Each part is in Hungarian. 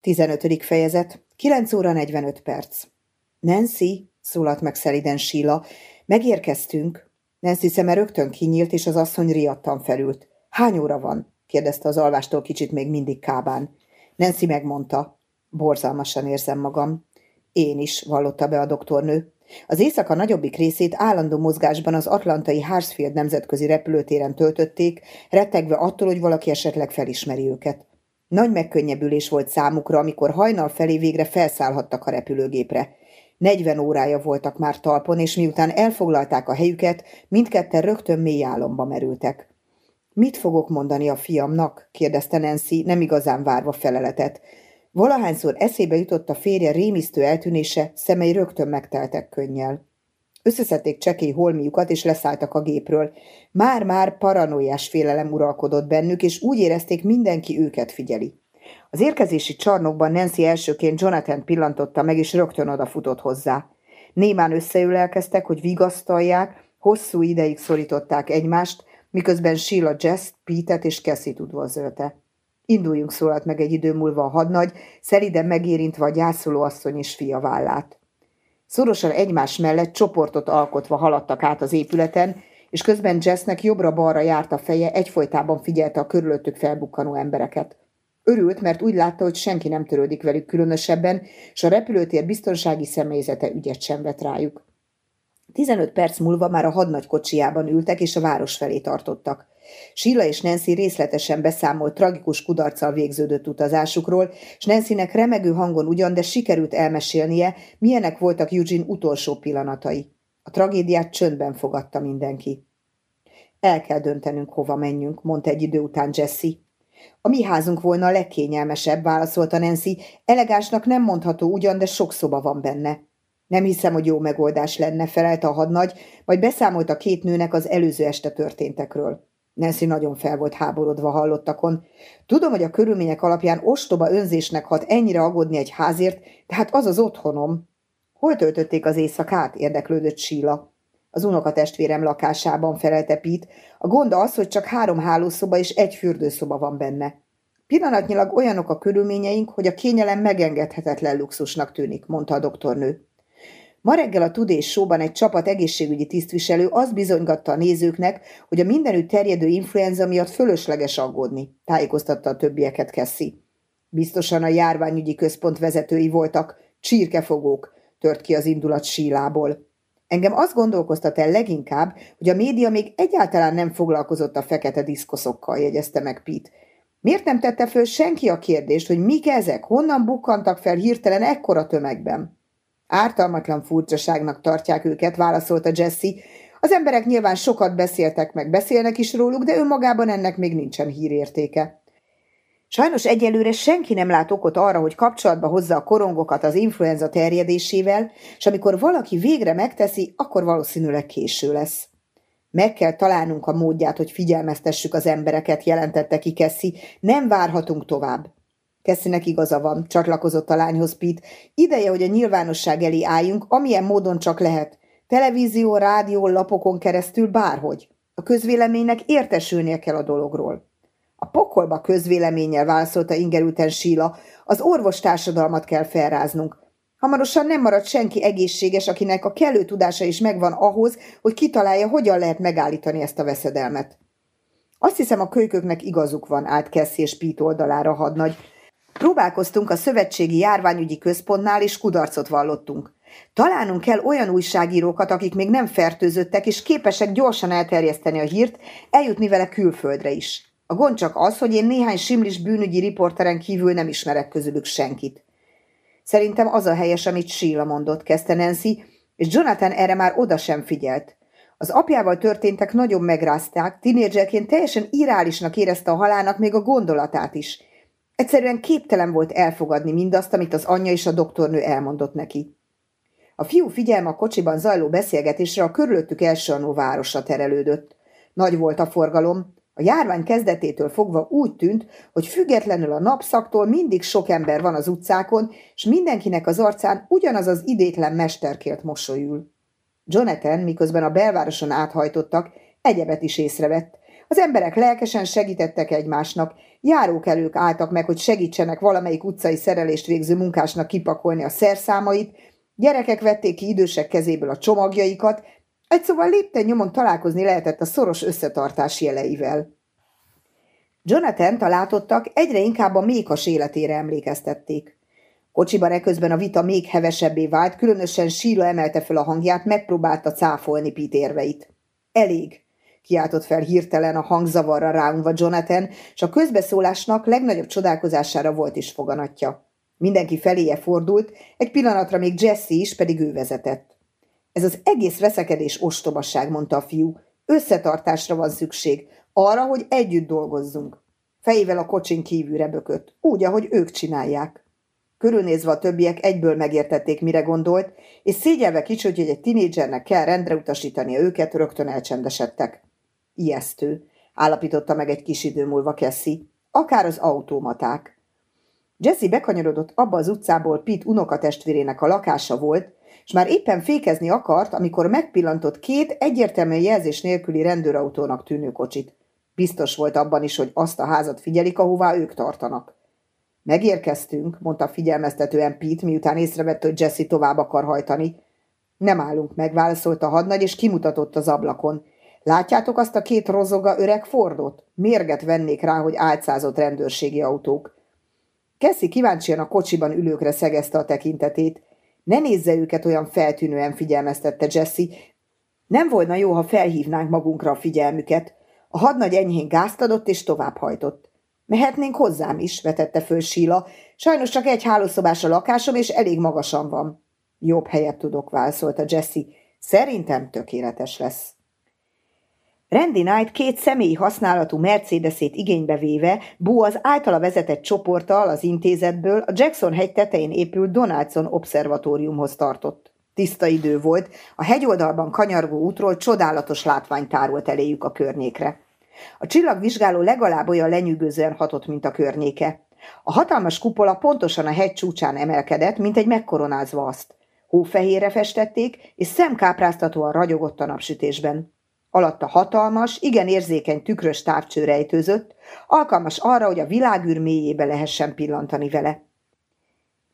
15. fejezet, 9 óra 45 perc. Nancy, szólalt meg szeliden Sheila, megérkeztünk. Nancy szeme rögtön kinyílt, és az asszony riadtan felült. Hány óra van? kérdezte az alvástól kicsit még mindig kábán. Nancy megmondta. Borzalmasan érzem magam. Én is, vallotta be a doktornő. Az éjszaka nagyobbik részét állandó mozgásban az atlantai Harsfield nemzetközi repülőtéren töltötték, rettegve attól, hogy valaki esetleg felismeri őket. Nagy megkönnyebbülés volt számukra, amikor hajnal felé végre felszállhattak a repülőgépre. Negyven órája voltak már talpon, és miután elfoglalták a helyüket, mindketten rögtön mély álomba merültek. Mit fogok mondani a fiamnak? kérdezte Nancy, nem igazán várva feleletet. Valahányszor eszébe jutott a férje rémisztő eltűnése, szemei rögtön megteltek könnyel. Összeszedték csekély holmiukat, és leszálltak a gépről. Már-már paranoiás félelem uralkodott bennük, és úgy érezték, mindenki őket figyeli. Az érkezési csarnokban Nancy elsőként Jonathan pillantotta meg, és rögtön odafutott hozzá. Némán összeülelkeztek, hogy vigasztalják, hosszú ideig szorították egymást, miközben Sheila Jess, Pete-et és Cassie-t üdvözölte. Induljunk, szólalt meg egy idő múlva a hadnagy, szeliden megérintve a gyászoló asszony és fia vállát. Szorosan egymás mellett csoportot alkotva haladtak át az épületen, és közben Jessnek jobbra-balra járt a feje, egyfolytában figyelte a körülöttük felbukkanó embereket. Örült, mert úgy látta, hogy senki nem törődik velük különösebben, és a repülőtér biztonsági személyzete ügyet sem vett rájuk. Tizenöt perc múlva már a hadnagy kocsiában ültek, és a város felé tartottak. Sheila és Nancy részletesen beszámolt tragikus kudarccal végződött utazásukról, és Nancynek remegő hangon ugyan, de sikerült elmesélnie, milyenek voltak Eugene utolsó pillanatai. A tragédiát csöndben fogadta mindenki. El kell döntenünk, hova menjünk, mondta egy idő után Jesse. A mi házunk volna a legkényelmesebb, válaszolta Nancy. Elegánsnak nem mondható ugyan, de sok szoba van benne. Nem hiszem, hogy jó megoldás lenne, felelte a hadnagy, majd beszámolt a két nőnek az előző este történtekről. Nancy nagyon fel volt háborodva hallottakon. Tudom, hogy a körülmények alapján ostoba önzésnek hat ennyire aggódni egy házért, de hát az az otthonom. Hol töltötték az éjszakát? érdeklődött Síla. Az unokatestvérem lakásában felelte Pete. A gond az, hogy csak három hálószoba és egy fürdőszoba van benne. Pillanatnyilag olyanok a körülményeink, hogy a kényelem megengedhetetlen luxusnak tűnik, mondta a doktornő. Ma reggel a Tudés showban egy csapat egészségügyi tisztviselő azt bizonygatta a nézőknek, hogy a mindenütt terjedő influenza miatt fölösleges aggódni, tájékoztatta a többieket Kessi. Biztosan a járványügyi központ vezetői voltak, csirkefogók, tört ki az indulat sílából. Engem azt gondolkoztat el leginkább, hogy a média még egyáltalán nem foglalkozott a fekete diszkoszokkal, jegyezte meg Pete. Miért nem tette föl senki a kérdést, hogy mik ezek, honnan bukkantak fel hirtelen ekkora tömegben? Ártalmatlan furcsaságnak tartják őket, válaszolta Jesse. Az emberek nyilván sokat beszéltek meg, beszélnek is róluk, de önmagában ennek még nincsen hírértéke. Sajnos egyelőre senki nem lát okot arra, hogy kapcsolatba hozza a korongokat az influenza terjedésével, és amikor valaki végre megteszi, akkor valószínűleg késő lesz. Meg kell találnunk a módját, hogy figyelmeztessük az embereket, jelentette ki Kessi. Nem várhatunk tovább. Kesszinek igaza van, csatlakozott a lányhoz Pete. Ideje, hogy a nyilvánosság elé álljunk, amilyen módon csak lehet. Televízió, rádió, lapokon keresztül bárhogy. A közvéleménynek értesülnie kell a dologról. A pokolba közvéleménnyel válaszolta ingerülten Síla. Az orvostársadalmat kell felráznunk. Hamarosan nem marad senki egészséges, akinek a kellő tudása is megvan ahhoz, hogy kitalálja, hogyan lehet megállítani ezt a veszedelmet. Azt hiszem, a kölyköknek igazuk van, állt Kessi és Pete oldalára hadnagy. Próbálkoztunk a Szövetségi Járványügyi Központnál, és kudarcot vallottunk. Találnunk kell olyan újságírókat, akik még nem fertőzöttek, és képesek gyorsan elterjeszteni a hírt, eljutni vele külföldre is. A gond csak az, hogy én néhány simlis bűnügyi riporteren kívül nem ismerek közülük senkit. Szerintem az a helyes, amit Sheila mondott, kezdte Nancy, és Jonathan erre már oda sem figyelt. Az apjával történtek nagyon megrázták, tinédzserként teljesen irálisnak érezte a halálnak még a gondolatát is – Egyszerűen képtelen volt elfogadni mindazt, amit az anyja és a doktornő elmondott neki. A fiú figyelme a kocsiban zajló beszélgetésre a körülöttük elsornó városra terelődött. Nagy volt a forgalom, a járvány kezdetétől fogva úgy tűnt, hogy függetlenül a napszaktól mindig sok ember van az utcákon, és mindenkinek az arcán ugyanaz az idétlen mesterkélt mosolyul. Jonathan, miközben a belvároson áthajtottak, egyebet is észrevett. Az emberek lelkesen segítettek egymásnak, járókelők álltak meg, hogy segítsenek valamelyik utcai szerelést végző munkásnak kipakolni a szerszámait, gyerekek vették ki idősek kezéből a csomagjaikat, egy szóval lépten nyomon találkozni lehetett a szoros összetartás jeleivel. Jonathan találtottak egyre inkább a mékas életére emlékeztették. Kocsiban eközben a vita még hevesebbé vált, különösen Síla emelte fel a hangját, megpróbálta cáfolni Pete érveit. Elég, kiáltott fel hirtelen a hangzavarra ráunva Jonathan, és a közbeszólásnak legnagyobb csodálkozására volt is foganatja. Mindenki feléje fordult, egy pillanatra még Jesse is, pedig ő vezetett. Ez az egész veszekedés ostobasság, mondta a fiú. Összetartásra van szükség, arra, hogy együtt dolgozzunk. Fejével a kocsin kívülre bökött, úgy, ahogy ők csinálják. Körülnézve a többiek egyből megértették, mire gondolt, és szégyelve kicsit, hogy egy tinédzsernek kell rendre utasítania őket, rögtön elcsendesedtek. Ijesztő, állapította meg egy kis idő múlva Kessi. Akár az automaták. Jesse bekanyarodott abba az utcából Pete unokatestvérének a lakása volt, és már éppen fékezni akart, amikor megpillantott két egyértelmű jelzés nélküli rendőrautónak tűnő kocsit. Biztos volt abban is, hogy azt a házat figyelik, ahová ők tartanak. Megérkeztünk, mondta figyelmeztetően Pete, miután észrevette, hogy Jesse tovább akar hajtani. Nem állunk meg, válaszolta a hadnagy, és kimutatott az ablakon. Látjátok azt a két rozoga öreg Fordot? Mérget vennék rá, hogy álcázott rendőrségi autók. Keszi kíváncsian a kocsiban ülőkre szegezte a tekintetét. Ne nézze őket olyan feltűnően figyelmeztette Jesse. Nem volna jó, ha felhívnánk magunkra a figyelmüket. A hadnagy enyhén gázt adott és továbbhajtott. Mehetnénk hozzám is, vetette föl Síla. Sajnos csak egy hálószobás a lakásom, és elég magasan van. Jobb helyet tudok, válaszolta Jesse. Szerintem tökéletes lesz. Randy Knight két személyi használatú Mercedesét igénybe véve, Bó az általa vezetett csoporttal az intézetből a Jackson hegy tetején épült Donaldson obszervatóriumhoz tartott. Tiszta idő volt, a hegyoldalban kanyargó útról csodálatos látvány tárult eléjük a környékre. A csillagvizsgáló legalább olyan lenyűgözően hatott, mint a környéke. A hatalmas kupola pontosan a hegy csúcsán emelkedett, mint egy megkoronázva azt. Hófehérre festették, és szemkápráztatóan ragyogott a napsütésben. Alatta hatalmas, igen érzékeny tükrös távcső rejtőzött, alkalmas arra, hogy a világűr mélyébe lehessen pillantani vele.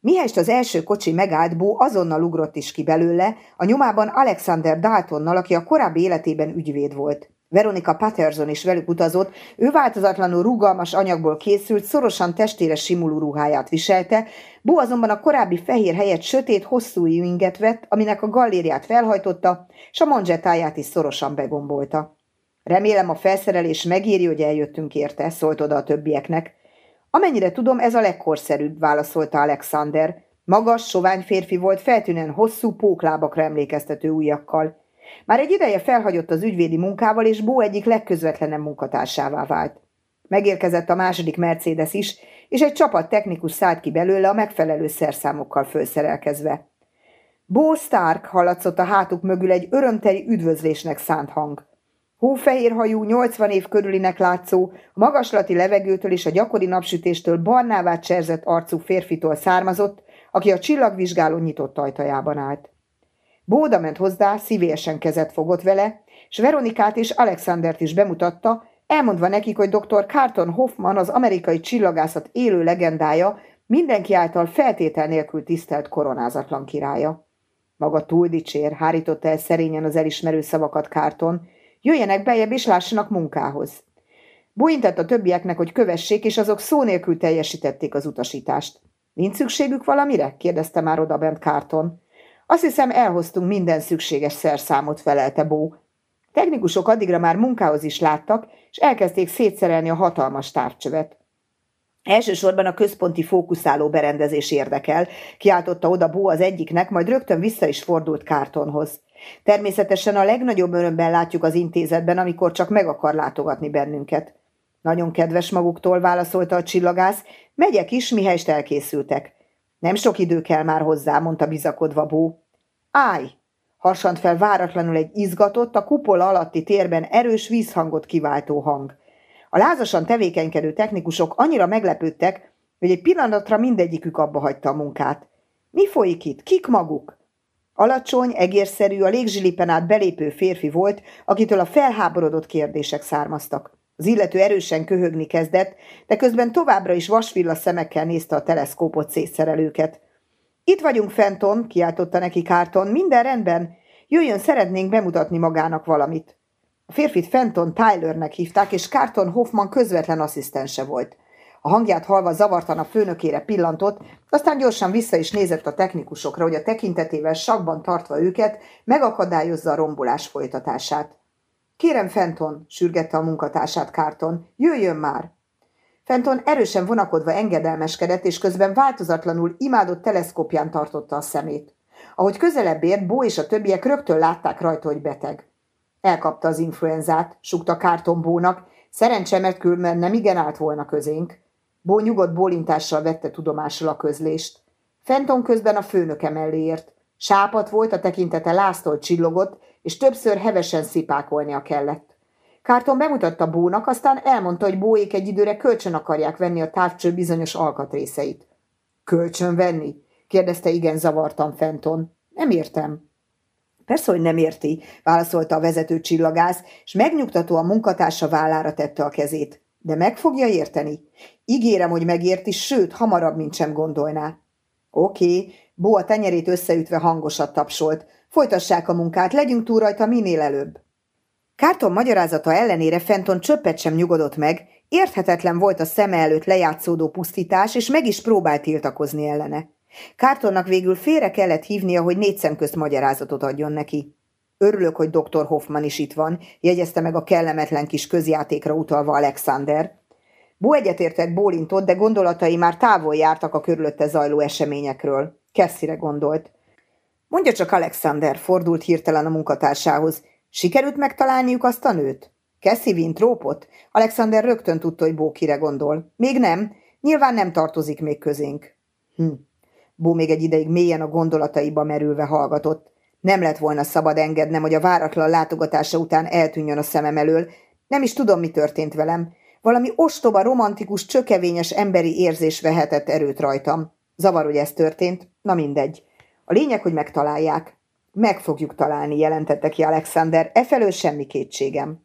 Mihelyst az első kocsi megállt, Bó azonnal ugrott is ki belőle, a nyomában Alexander Daltonnal, aki a korábbi életében ügyvéd volt. Veronika Patterson is velük utazott, ő változatlanul rugalmas anyagból készült, szorosan testére simuló ruháját viselte, Bó azonban a korábbi fehér helyett sötét, hosszú inget vett, aminek a gallériát felhajtotta, és a manzsettáját is szorosan begombolta. Remélem a felszerelés megéri, hogy eljöttünk érte, szólt oda a többieknek. Amennyire tudom, ez a legkorszerűbb, válaszolta Alexander. Magas, sovány férfi volt, feltűnően hosszú póklábakra emlékeztető ujjakkal. Már egy ideje felhagyott az ügyvédi munkával, és Bó egyik legközvetlenebb munkatársává vált. Megérkezett a második Mercedes is, és egy csapat technikus szállt ki belőle a megfelelő szerszámokkal felszerelkezve. Bó Stark hallatszott a hátuk mögül egy örömteli üdvözlésnek szánt hang. Hófehér hajú, 80 év körülinek látszó, magaslati levegőtől és a gyakori napsütéstől barnává cserzett arcú férfitól származott, aki a csillagvizsgáló nyitott ajtajában állt. Bóda ment hozzá, szívélyesen kezet fogott vele, és Veronikát és Alexandert is bemutatta, elmondva nekik, hogy dr. Carton Hoffman, az amerikai csillagászat élő legendája, mindenki által feltétel nélkül tisztelt koronázatlan királya. Maga túl dicsér, hárította el szerényen az elismerő szavakat Carton, jöjjenek bejebb és lássanak munkához. Bújintett a többieknek, hogy kövessék, és azok szó nélkül teljesítették az utasítást. Nincs szükségük valamire? kérdezte már odabent Carton. Azt hiszem, elhoztunk minden szükséges szerszámot, felelte Bó. Technikusok addigra már munkához is láttak, és elkezdték szétszerelni a hatalmas távcsövet. Elsősorban a központi fókuszáló berendezés érdekel, kiáltotta oda Bó az egyiknek, majd rögtön vissza is fordult Kártonhoz. Természetesen a legnagyobb örömben látjuk az intézetben, amikor csak meg akar látogatni bennünket. Nagyon kedves maguktól, válaszolta a csillagász, megyek is, mihelyst elkészültek. Nem sok idő kell már hozzá, mondta bizakodva Bó. Állj! Harsant fel váratlanul egy izgatott, a kupola alatti térben erős vízhangot kiváltó hang. A lázasan tevékenykedő technikusok annyira meglepődtek, hogy egy pillanatra mindegyikük abba hagyta a munkát. Mi folyik itt? Kik maguk? Alacsony, egérszerű, a légzsilipen át belépő férfi volt, akitől a felháborodott kérdések származtak. Az illető erősen köhögni kezdett, de közben továbbra is vasvilla szemekkel nézte a teleszkópot szétszerelőket. Itt vagyunk, Fenton, kiáltotta neki Kárton, minden rendben. Jöjjön, szeretnénk bemutatni magának valamit. A férfit Fenton Tylernek hívták, és Kárton Hoffman közvetlen asszisztense volt. A hangját halva zavartan a főnökére pillantott, aztán gyorsan vissza is nézett a technikusokra, hogy a tekintetével sakban tartva őket megakadályozza a rombolás folytatását. Kérem, Fenton, sürgette a munkatársát Kárton, jöjjön már! Fenton erősen vonakodva engedelmeskedett, és közben változatlanul imádott teleszkópján tartotta a szemét. Ahogy közelebb ért, Bó és a többiek rögtön látták rajta, hogy beteg. Elkapta az influenzát, sukta Kárton Bónak, szerencse, mert különben nem igen állt volna közénk. Bó nyugodt bólintással vette tudomásról a közlést. Fenton közben a főnöke mellé ért. Sápat volt, a tekintete láztól csillogott, és többször hevesen szipákolnia kellett. Kárton bemutatta Bónak, aztán elmondta, hogy Bóék egy időre kölcsön akarják venni a távcső bizonyos alkatrészeit. Kölcsön venni? kérdezte igen zavartan Fenton. Nem értem. Persze, hogy nem érti, válaszolta a vezető csillagász, és megnyugtató a munkatársa vállára tette a kezét. De meg fogja érteni. Ígérem, hogy megérti, sőt, hamarabb, mint sem gondolná. Oké. Bó a tenyerét összeütve hangosat tapsolt. Folytassák a munkát, legyünk túl rajta minél előbb. Kárton magyarázata ellenére Fenton csöppet sem nyugodott meg, érthetetlen volt a szeme előtt lejátszódó pusztítás, és meg is próbált tiltakozni ellene. Kártonnak végül félre kellett hívnia, hogy négy szem magyarázatot adjon neki. Örülök, hogy dr. Hoffman is itt van, jegyezte meg a kellemetlen kis közjátékra utalva Alexander. Bó egyetértett bólintott, de gondolatai már távol jártak a körülötte zajló eseményekről. Kesszire gondolt. Mondja csak, Alexander, fordult hirtelen a munkatársához. Sikerült megtalálniuk azt a nőt? Cassie Wintropot? Alexander rögtön tudta, hogy Bó kire gondol. Még nem. Nyilván nem tartozik még közénk. Hm. Bó még egy ideig mélyen a gondolataiba merülve hallgatott. Nem lett volna szabad engednem, hogy a váratlan látogatása után eltűnjön a szemem elől. Nem is tudom, mi történt velem. Valami ostoba, romantikus, csökevényes emberi érzés vehetett erőt rajtam. Zavar, hogy ez történt. Na mindegy. A lényeg, hogy megtalálják. Meg fogjuk találni, jelentette ki Alexander, efelől semmi kétségem.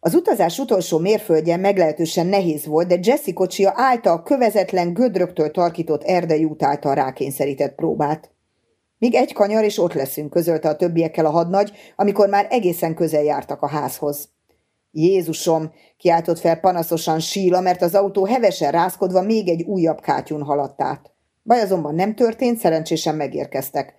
Az utazás utolsó mérföldje meglehetősen nehéz volt, de Jesse kocsia állta a kövezetlen, gödröktől tarkított erdei út által rákényszerített próbát. Míg egy kanyar, és ott leszünk, közölte a többiekkel a hadnagy, amikor már egészen közel jártak a házhoz. Jézusom, kiáltott fel panaszosan síla, mert az autó hevesen rázkodva még egy újabb kátyún haladt át. Baj azonban nem történt, szerencsésen megérkeztek.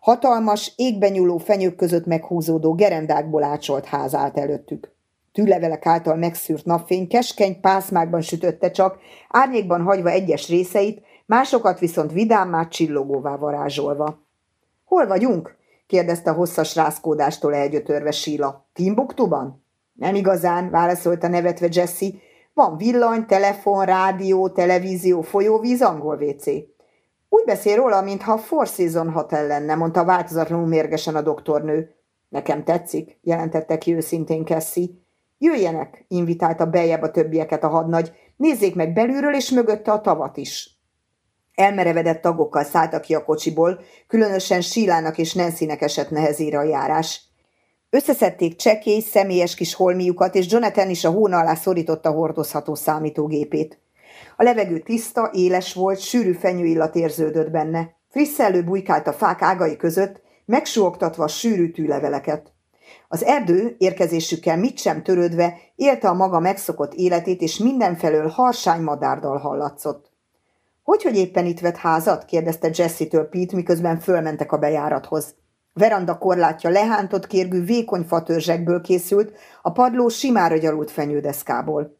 Hatalmas, égben nyúló fenyők között meghúzódó gerendákból ácsolt ház állt előttük. Tűlevelek által megszűrt napfény keskeny pászmákban sütötte csak, árnyékban hagyva egyes részeit, másokat viszont vidámmá csillogóvá varázsolva. – Hol vagyunk? – kérdezte hosszas rázkódástól elgyötörve Síla. – Timbuktuban? – Nem igazán – válaszolta nevetve Jesse. – Van villany, telefon, rádió, televízió, folyóvíz, angol WC. Úgy beszél róla, mintha a Four Season Hotel lenne, mondta változatlanul mérgesen a doktornő. Nekem tetszik, jelentette ki őszintén Cassie. Jöjjenek, invitálta beljebb a többieket a hadnagy, nézzék meg belülről és mögötte a tavat is. Elmerevedett tagokkal szálltak ki a kocsiból, különösen Sílának és Nancynek esett nehezére a járás. Összeszedték csekély, személyes kis holmiukat, és Jonathan is a hóna alá szorította hordozható számítógépét. A levegő tiszta, éles volt, sűrű fenyőillat érződött benne. Frisszelő bujkált a fák ágai között, megsuogtatva a sűrű tűleveleket. Az erdő érkezésükkel mit sem törődve élte a maga megszokott életét, és mindenfelől harsány madárdal hallatszott. Hogy, hogy éppen itt vett házat? kérdezte Jesse-től Pete, miközben fölmentek a bejárathoz. Veranda korlátja lehántott kérgű vékony fatörzsekből készült, a padló simára gyalult fenyődeszkából.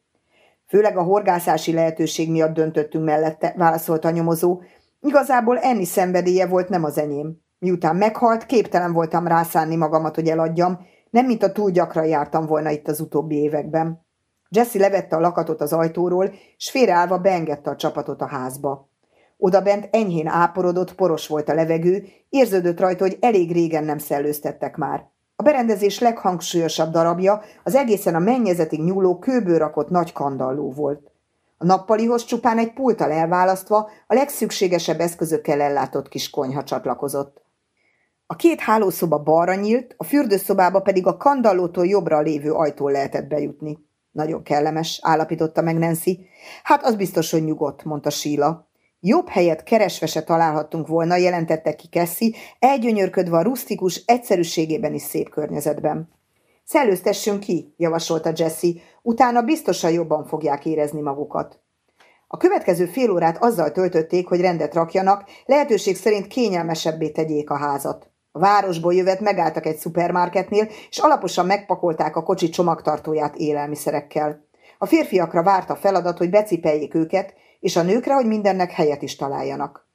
Főleg a horgászási lehetőség miatt döntöttünk mellette, válaszolta a nyomozó. Igazából enni szenvedélye volt, nem az enyém. Miután meghalt, képtelen voltam rászánni magamat, hogy eladjam, nem mint a túl gyakran jártam volna itt az utóbbi években. Jesse levette a lakatot az ajtóról, s félreállva beengedte a csapatot a házba. Oda bent enyhén áporodott, poros volt a levegő, érződött rajta, hogy elég régen nem szellőztettek már. A berendezés leghangsúlyosabb darabja az egészen a mennyezetig nyúló kőből rakott nagy kandalló volt. A nappalihoz csupán egy pulttal elválasztva a legszükségesebb eszközökkel ellátott kis konyha csatlakozott. A két hálószoba balra nyílt, a fürdőszobába pedig a kandallótól jobbra lévő ajtól lehetett bejutni. Nagyon kellemes, állapította meg Nancy. Hát az biztos, hogy nyugodt, mondta Sheila. Jobb helyet keresve se találhattunk volna, jelentette ki Cassie, elgyönyörködve a rustikus egyszerűségében is szép környezetben. Szellőztessünk ki, javasolta Jesse, utána biztosan jobban fogják érezni magukat. A következő fél órát azzal töltötték, hogy rendet rakjanak, lehetőség szerint kényelmesebbé tegyék a házat. A városból jövet megálltak egy szupermarketnél, és alaposan megpakolták a kocsi csomagtartóját élelmiszerekkel. A férfiakra várta feladat, hogy becipeljék őket, és a nőkre, hogy mindennek helyet is találjanak.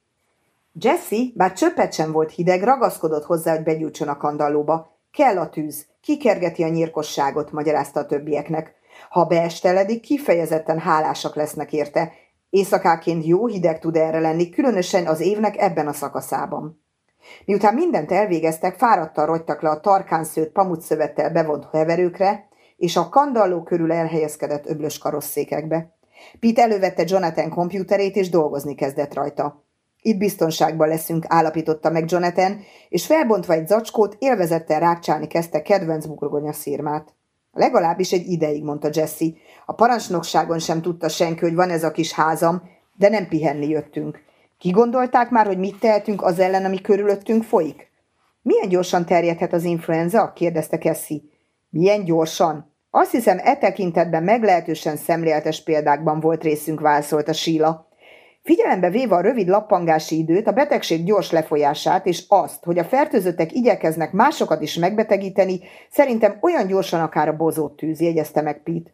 Jesse, bár csöppet sem volt hideg, ragaszkodott hozzá, hogy begyújtson a kandallóba. Kell a tűz, kikergeti a nyírkosságot, magyarázta a többieknek. Ha beesteledik, kifejezetten hálásak lesznek érte. Éjszakáként jó hideg tud erre lenni, különösen az évnek ebben a szakaszában. Miután mindent elvégeztek, fáradtan rogytak le a tarkán szőtt pamutszövettel bevont heverőkre, és a kandalló körül elhelyezkedett öblös karosszékekbe. Pete elővette Jonathan kompjúterét, és dolgozni kezdett rajta. Itt biztonságban leszünk, állapította meg Jonathan, és felbontva egy zacskót, élvezettel rákcsálni kezdte kedvenc burgonya szírmát. Legalábbis egy ideig, mondta Jesse. A parancsnokságon sem tudta senki, hogy van ez a kis házam, de nem pihenni jöttünk. Ki gondolták már, hogy mit tehetünk az ellen, ami körülöttünk folyik? Milyen gyorsan terjedhet az influenza? kérdezte Cassie. Milyen gyorsan? Azt hiszem, e tekintetben meglehetősen szemléletes példákban volt részünk, válaszolta Síla. Figyelembe véve a rövid lappangási időt, a betegség gyors lefolyását és azt, hogy a fertőzöttek igyekeznek másokat is megbetegíteni, szerintem olyan gyorsan akár a bozót tűz, jegyezte meg Pete.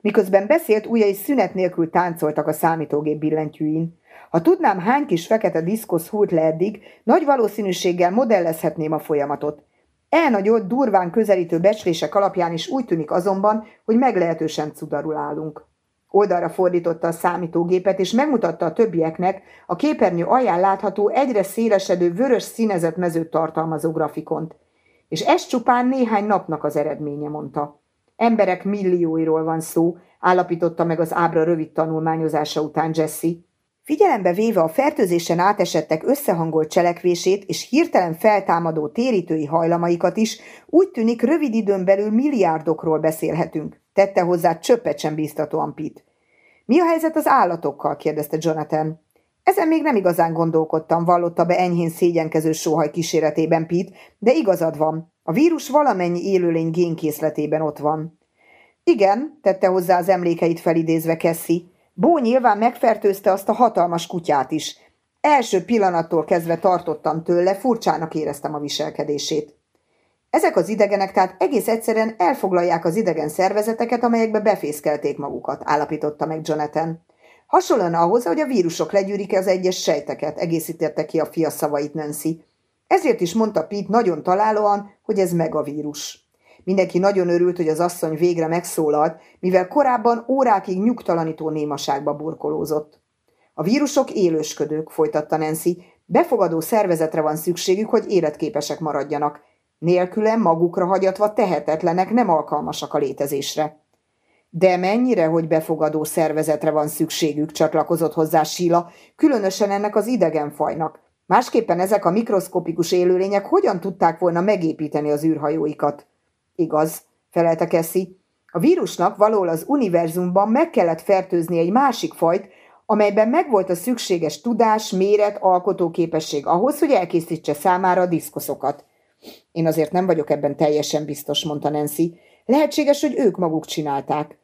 Miközben beszélt, ujjai szünet nélkül táncoltak a számítógép billentyűin. Ha tudnám, hány kis fekete diszkosz hult le eddig, nagy valószínűséggel modellezhetném a folyamatot. Elnagyolt, durván közelítő becslések alapján is úgy tűnik azonban, hogy meglehetősen cudarul állunk. Oldalra fordította a számítógépet, és megmutatta a többieknek a képernyő alján látható egyre szélesedő vörös színezett mezőt tartalmazó grafikont. És ez csupán néhány napnak az eredménye, mondta. Emberek millióiról van szó, állapította meg az ábra rövid tanulmányozása után Jesse. Figyelembe véve a fertőzésen átesettek összehangolt cselekvését és hirtelen feltámadó térítői hajlamaikat is, úgy tűnik rövid időn belül milliárdokról beszélhetünk, tette hozzá csöppet sem bíztatóan Pete. Mi a helyzet az állatokkal? kérdezte Jonathan. Ezen még nem igazán gondolkodtam, vallotta be enyhén szégyenkező sóhaj kíséretében Pete, de igazad van. A vírus valamennyi élőlény génkészletében ott van. Igen, tette hozzá az emlékeit felidézve Cassie. Bó nyilván megfertőzte azt a hatalmas kutyát is. Első pillanattól kezdve tartottam tőle, furcsának éreztem a viselkedését. Ezek az idegenek tehát egész egyszerűen elfoglalják az idegen szervezeteket, amelyekbe befészkelték magukat, állapította meg Jonathan. Hasonlóan ahhoz, hogy a vírusok legyűrik az egyes sejteket, egészítette ki a fia szavait Nancy. Ezért is mondta Pete nagyon találóan, hogy ez meg a vírus. Mindenki nagyon örült, hogy az asszony végre megszólalt, mivel korábban órákig nyugtalanító némaságba burkolózott. A vírusok élősködők, folytatta Nancy, befogadó szervezetre van szükségük, hogy életképesek maradjanak. Nélküle magukra hagyatva tehetetlenek, nem alkalmasak a létezésre. De mennyire, hogy befogadó szervezetre van szükségük, csatlakozott hozzá Síla, különösen ennek az idegenfajnak. Másképpen ezek a mikroszkopikus élőlények hogyan tudták volna megépíteni az űrhajóikat? Igaz, felelte Keszi. A vírusnak valahol az univerzumban meg kellett fertőzni egy másik fajt, amelyben megvolt a szükséges tudás, méret, alkotóképesség ahhoz, hogy elkészítse számára a diszkoszokat. Én azért nem vagyok ebben teljesen biztos, mondta Nancy. Lehetséges, hogy ők maguk csinálták.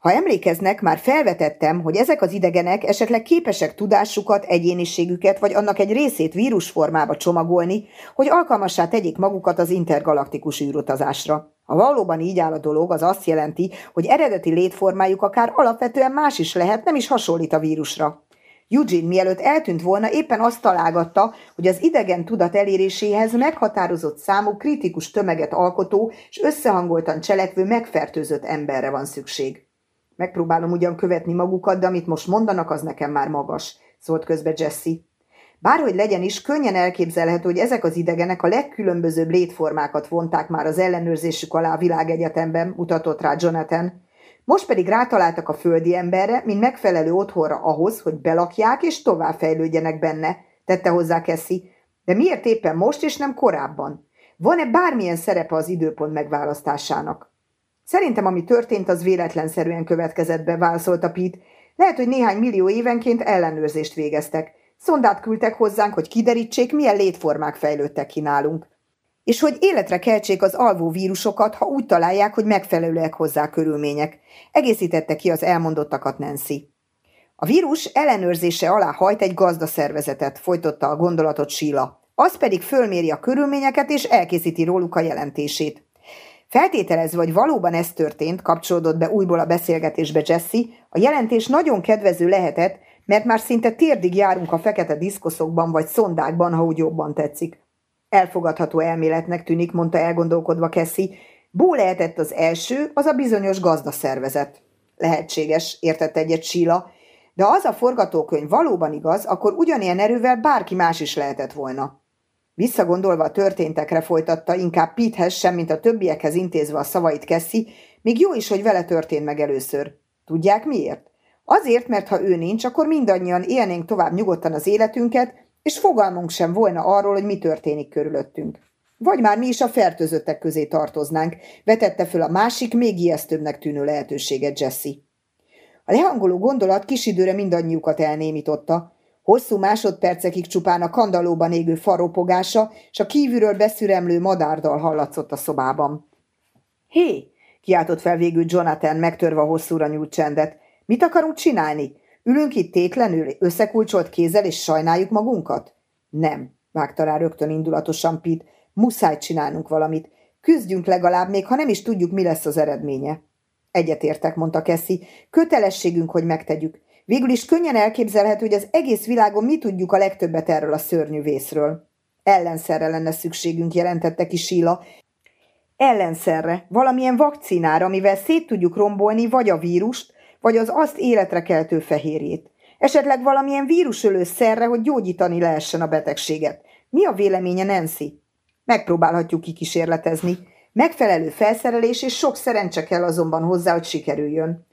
Ha emlékeznek, már felvetettem, hogy ezek az idegenek esetleg képesek tudásukat, egyéniségüket vagy annak egy részét vírusformába csomagolni, hogy alkalmassá tegyék magukat az intergalaktikus űrutazásra. Ha valóban így áll a dolog, az azt jelenti, hogy eredeti létformájuk akár alapvetően más is lehet, nem is hasonlít a vírusra. Eugene mielőtt eltűnt volna, éppen azt találgatta, hogy az idegen tudat eléréséhez meghatározott számú kritikus tömeget alkotó és összehangoltan cselekvő megfertőzött emberre van szükség. Megpróbálom ugyan követni magukat, de amit most mondanak, az nekem már magas, szólt közbe Jesse. Bárhogy legyen is, könnyen elképzelhető, hogy ezek az idegenek a legkülönbözőbb létformákat vonták már az ellenőrzésük alá a világegyetemben, mutatott rá Jonathan. Most pedig rátaláltak a földi emberre, mint megfelelő otthonra ahhoz, hogy belakják és továbbfejlődjenek benne, tette hozzá Kessi. De miért éppen most és nem korábban? Van-e bármilyen szerepe az időpont megválasztásának? Szerintem, ami történt, az véletlenszerűen következett be, válaszolta Pete. Lehet, hogy néhány millió évenként ellenőrzést végeztek. Szondát küldtek hozzánk, hogy kiderítsék, milyen létformák fejlődtek ki nálunk. És hogy életre keltsék az alvó vírusokat, ha úgy találják, hogy megfelelőek hozzá körülmények. Egészítette ki az elmondottakat Nancy. A vírus ellenőrzése alá hajt egy gazdaszervezetet, folytotta a gondolatot Síla. Az pedig fölméri a körülményeket és elkészíti róluk a jelentését. Feltételezve, hogy valóban ez történt, kapcsolódott be újból a beszélgetésbe Jesse, a jelentés nagyon kedvező lehetett, mert már szinte térdig járunk a fekete diszkoszokban vagy szondákban, ha úgy jobban tetszik. Elfogadható elméletnek tűnik, mondta elgondolkodva Kessi. Bó lehetett az első, az a bizonyos gazdaszervezet. Lehetséges, értett egyet Síla, de az a forgatókönyv valóban igaz, akkor ugyanilyen erővel bárki más is lehetett volna. Visszagondolva a történtekre folytatta, inkább Pithez sem, mint a többiekhez intézve a szavait Kessi, még jó is, hogy vele történt meg először. Tudják miért? Azért, mert ha ő nincs, akkor mindannyian élnénk tovább nyugodtan az életünket, és fogalmunk sem volna arról, hogy mi történik körülöttünk. Vagy már mi is a fertőzöttek közé tartoznánk, vetette föl a másik, még ijesztőbbnek tűnő lehetőséget Jesse. A lehangoló gondolat kis időre mindannyiukat elnémította. Hosszú másodpercekig csupán a kandalóban égő faropogása és a kívülről beszüremlő madárdal hallatszott a szobában. Hé! kiáltott fel végül Jonathan, megtörve a hosszúra nyújt csendet. Mit akarunk csinálni? Ülünk itt tétlenül, összekulcsolt kézzel, és sajnáljuk magunkat? Nem, vágta rá rögtön indulatosan Pit. Muszáj csinálnunk valamit. Küzdjünk legalább, még ha nem is tudjuk, mi lesz az eredménye. Egyetértek, mondta Keszi. Kötelességünk, hogy megtegyük. Végül is könnyen elképzelhető, hogy az egész világon mi tudjuk a legtöbbet erről a szörnyű vészről. Ellenszerre lenne szükségünk, jelentette ki Síla. Ellenszerre, valamilyen vakcinára, amivel szét tudjuk rombolni vagy a vírust, vagy az azt életre keltő fehérjét. Esetleg valamilyen vírusölő szerre, hogy gyógyítani lehessen a betegséget. Mi a véleménye Nancy? Megpróbálhatjuk kikísérletezni. Megfelelő felszerelés és sok szerencse kell azonban hozzá, hogy sikerüljön.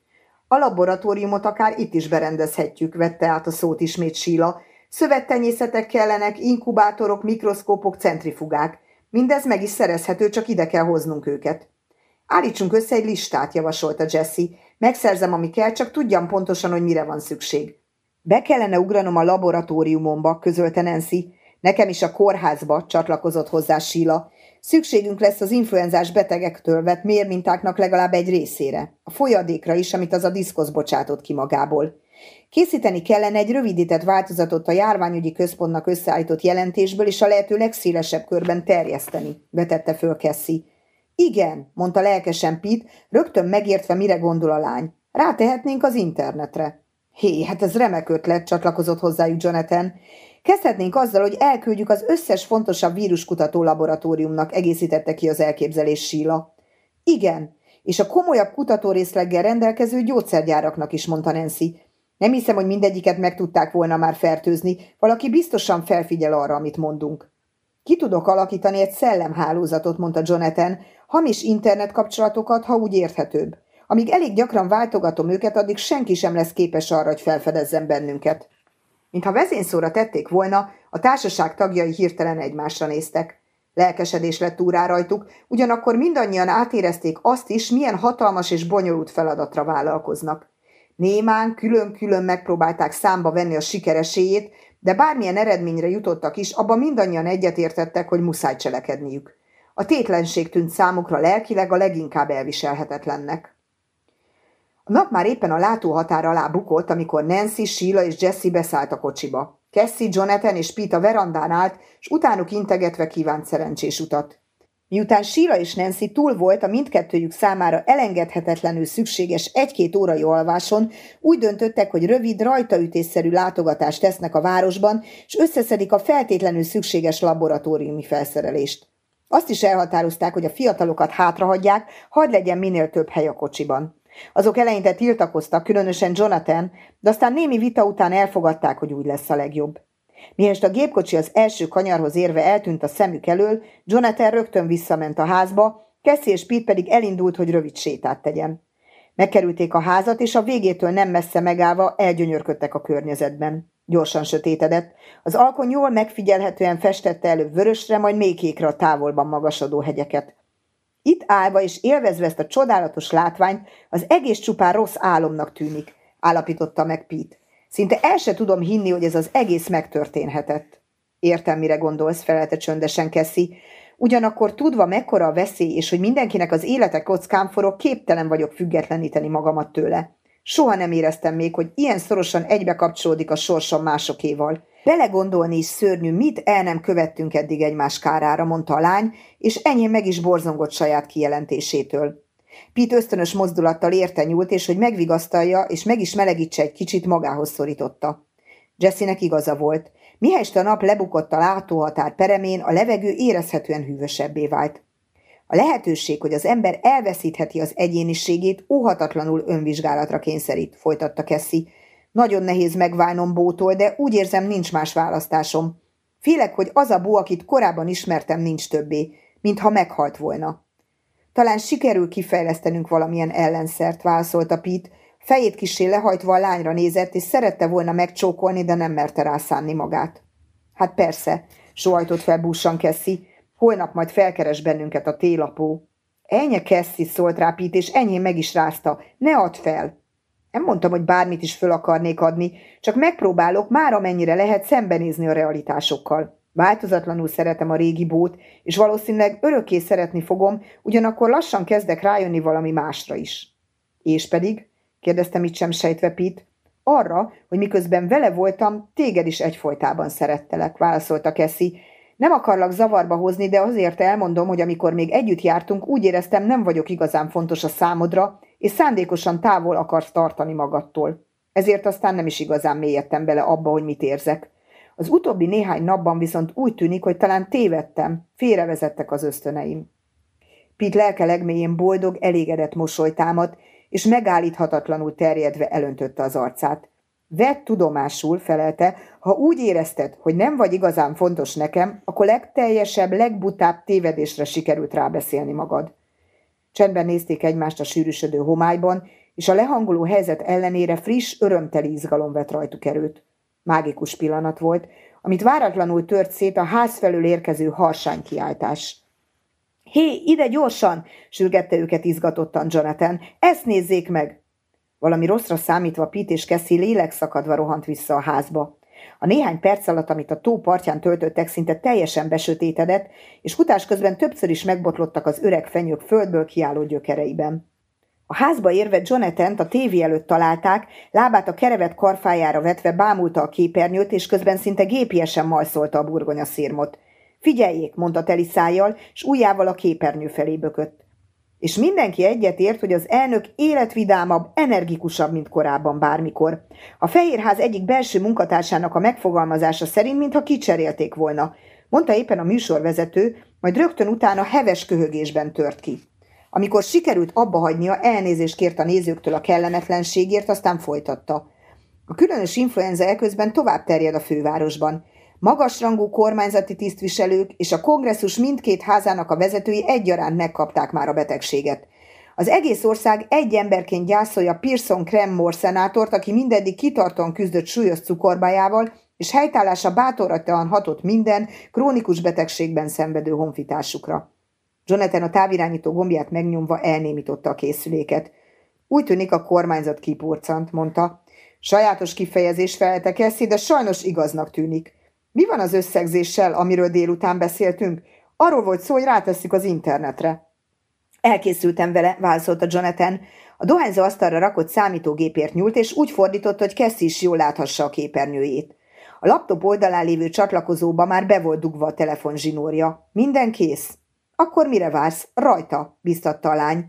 A laboratóriumot akár itt is berendezhetjük, vette át a szót ismét Síla. Szövettenyészetek kellenek, inkubátorok, mikroszkópok, centrifugák. Mindez meg is szerezhető, csak ide kell hoznunk őket. Állítsunk össze egy listát, javasolta Jesse. Megszerzem, ami kell, csak tudjam pontosan, hogy mire van szükség. Be kellene ugranom a laboratóriumomba, közölte Nancy. Nekem is a kórházba, csatlakozott hozzá Síla. Szükségünk lesz az influenzás betegektől vett mérmintáknak legalább egy részére. A folyadékra is, amit az a diszkosz bocsátott ki magából. Készíteni kellene egy rövidített változatot a járványügyi központnak összeállított jelentésből, és a lehető legszélesebb körben terjeszteni, vetette föl Cassie. Igen, mondta lelkesen Pete, rögtön megértve, mire gondol a lány. Rátehetnénk az internetre. Hé, hát ez remek ötlet, csatlakozott hozzájuk Jonathan. Kezdhetnénk azzal, hogy elküldjük az összes fontosabb víruskutató laboratóriumnak, egészítette ki az elképzelés Síla. Igen, és a komolyabb kutatórészleggel rendelkező gyógyszergyáraknak is, mondta Nancy. Nem hiszem, hogy mindegyiket meg tudták volna már fertőzni, valaki biztosan felfigyel arra, amit mondunk. Ki tudok alakítani egy szellemhálózatot, mondta Jonathan, hamis internetkapcsolatokat, ha úgy érthetőbb. Amíg elég gyakran váltogatom őket, addig senki sem lesz képes arra, hogy felfedezzen bennünket. Mintha vezényszóra tették volna, a társaság tagjai hirtelen egymásra néztek. Lelkesedés lett úrá rajtuk, ugyanakkor mindannyian átérezték azt is, milyen hatalmas és bonyolult feladatra vállalkoznak. Némán külön-külön megpróbálták számba venni a sikereséjét, de bármilyen eredményre jutottak is, abban mindannyian egyetértettek, hogy muszáj cselekedniük. A tétlenség tűnt számukra lelkileg a leginkább elviselhetetlennek. A nap már éppen a látóhatár alá bukott, amikor Nancy, Sheila és Jesse beszállt a kocsiba. Cassie, Jonathan és Pete a verandán állt, és utánuk integetve kívánt szerencsés utat. Miután Sheila és Nancy túl volt a mindkettőjük számára elengedhetetlenül szükséges egy-két órai alváson, úgy döntöttek, hogy rövid, rajtaütésszerű látogatást tesznek a városban, és összeszedik a feltétlenül szükséges laboratóriumi felszerelést. Azt is elhatározták, hogy a fiatalokat hátrahagyják, hadd legyen minél több hely a kocsiban. Azok eleinte tiltakoztak, különösen Jonathan, de aztán némi vita után elfogadták, hogy úgy lesz a legjobb. Mihest a gépkocsi az első kanyarhoz érve eltűnt a szemük elől, Jonathan rögtön visszament a házba, Cassie és Pete pedig elindult, hogy rövid sétát tegyen. Megkerülték a házat, és a végétől nem messze megállva elgyönyörködtek a környezetben. Gyorsan sötétedett. Az alkony jól megfigyelhetően festette előbb vörösre, majd mélykékre a távolban magasodó hegyeket. Itt állva és élvezve ezt a csodálatos látványt, az egész csupán rossz álomnak tűnik, állapította meg Pete. Szinte el se tudom hinni, hogy ez az egész megtörténhetett. Értem, mire gondolsz, felelte csöndesen Keszi. Ugyanakkor tudva mekkora a veszély, és hogy mindenkinek az élete kockán forog, képtelen vagyok függetleníteni magamat tőle. Soha nem éreztem még, hogy ilyen szorosan egybe kapcsolódik a sorsom másokéval. Belegondolni is szörnyű, mit el nem követtünk eddig egymás kárára, mondta a lány, és enyém meg is borzongott saját kijelentésétől. Pete ösztönös mozdulattal érte nyúlt, és hogy megvigasztalja, és meg is melegítse egy kicsit, magához szorította. Jessének igaza volt. Mihelyst a nap lebukott a látóhatár peremén, a levegő érezhetően hűvösebbé vált. A lehetőség, hogy az ember elveszítheti az egyéniségét, óhatatlanul önvizsgálatra kényszerít, folytatta Kessi. Nagyon nehéz megválnom bótól, de úgy érzem, nincs más választásom. Félek, hogy az a bó, akit korábban ismertem, nincs többé, mintha meghalt volna. Talán sikerül kifejlesztenünk valamilyen ellenszert, válaszolta Pete, fejét kisé lehajtva a lányra nézett, és szerette volna megcsókolni, de nem merte rászánni magát. Hát persze, sohajtott fel búsan Kessi, holnap majd felkeres bennünket a télapó. Ennyi Kessi szólt rá Pete, és enyém meg is rázta, ne add fel. Nem mondtam, hogy bármit is föl akarnék adni, csak megpróbálok már amennyire lehet szembenézni a realitásokkal. Változatlanul szeretem a régi bót, és valószínűleg örökké szeretni fogom, ugyanakkor lassan kezdek rájönni valami másra is. És pedig, kérdeztem itt sem sejtve Pit, arra, hogy miközben vele voltam, téged is egyfolytában szerettelek, válaszolta Keszi. Nem akarlak zavarba hozni, de azért elmondom, hogy amikor még együtt jártunk, úgy éreztem, nem vagyok igazán fontos a számodra, és szándékosan távol akarsz tartani magadtól. Ezért aztán nem is igazán mélyedtem bele abba, hogy mit érzek. Az utóbbi néhány napban viszont úgy tűnik, hogy talán tévedtem, félrevezettek az ösztöneim. Pit lelke legmélyén boldog, elégedett mosolytámat, és megállíthatatlanul terjedve elöntötte az arcát. Vedd tudomásul, felelte, ha úgy érezted, hogy nem vagy igazán fontos nekem, akkor legteljesebb, legbutább tévedésre sikerült rábeszélni magad. Csendben nézték egymást a sűrűsödő homályban, és a lehangoló helyzet ellenére friss, örömteli izgalom vett rajtuk erőt. Mágikus pillanat volt, amit váratlanul tört szét a ház felől érkező harsány kiáltás. Hé, ide gyorsan! sürgette őket izgatottan Jonathan. Ezt nézzék meg! Valami rosszra számítva Pete és Cassie lélek szakadva rohant vissza a házba. A néhány perc alatt, amit a tó partján töltöttek, szinte teljesen besötétedett, és futás közben többször is megbotlottak az öreg fenyők földből kiálló gyökereiben. A házba érve jonathan a tévé előtt találták, lábát a kerevet karfájára vetve bámulta a képernyőt, és közben szinte gépiesen majszolta a burgonya szírmot. Figyeljék, mondta teli szájjal, s ujjával a képernyő felé bökött. És mindenki egyetért, hogy az elnök életvidámabb, energikusabb, mint korábban bármikor. A Fehérház egyik belső munkatársának a megfogalmazása szerint, mintha kicserélték volna. Mondta éppen a műsorvezető, majd rögtön utána heves köhögésben tört ki. Amikor sikerült abba hagynia, elnézést kért a nézőktől a kellemetlenségért, aztán folytatta. A különös influenza elközben tovább terjed a fővárosban. Magasrangú kormányzati tisztviselők és a kongresszus mindkét házának a vezetői egyaránt megkapták már a betegséget. Az egész ország egy emberként gyászolja Pearson Cremmore szenátort, aki mindeddig kitartóan küzdött súlyos cukorbájával, és helytállása bátorattalan hatott minden krónikus betegségben szenvedő honfitársukra. Jonathan a távirányító gombját megnyomva elnémította a készüléket. Úgy tűnik a kormányzat kipurcant, mondta. Sajátos kifejezés felelte Kessi, de sajnos igaznak tűnik. Mi van az összegzéssel, amiről délután beszéltünk? Arról volt szó, hogy ráteszik az internetre. Elkészültem vele, válaszolta Jonathan. A dohányzó asztalra rakott számítógépért nyúlt, és úgy fordított, hogy Kessi is jól láthassa a képernyőjét. A laptop oldalán lévő csatlakozóba már be volt dugva a telefon zsinórja. Minden kész. Akkor mire vársz? Rajta, biztatta a lány.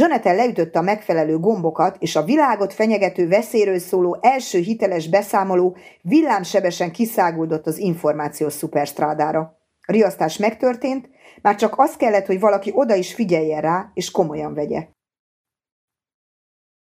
Jonathan leütötte a megfelelő gombokat, és a világot fenyegető veszélyről szóló első hiteles beszámoló villámsebesen kiszáguldott az információs szuperstrádára. A riasztás megtörtént, már csak az kellett, hogy valaki oda is figyeljen rá, és komolyan vegye.